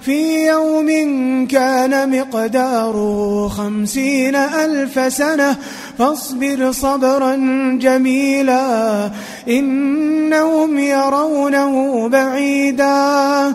في يوم كان مقداره خمسين ألف سنة فاصبر صبرا جميلا إنهم يرونه بعيدا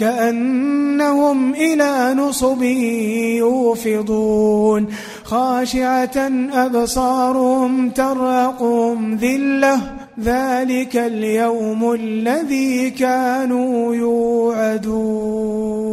كأنهم إلى نصب يوفضون خاشعة أبصارهم ترقهم ذلة ذلك اليوم الذي كانوا يوعدون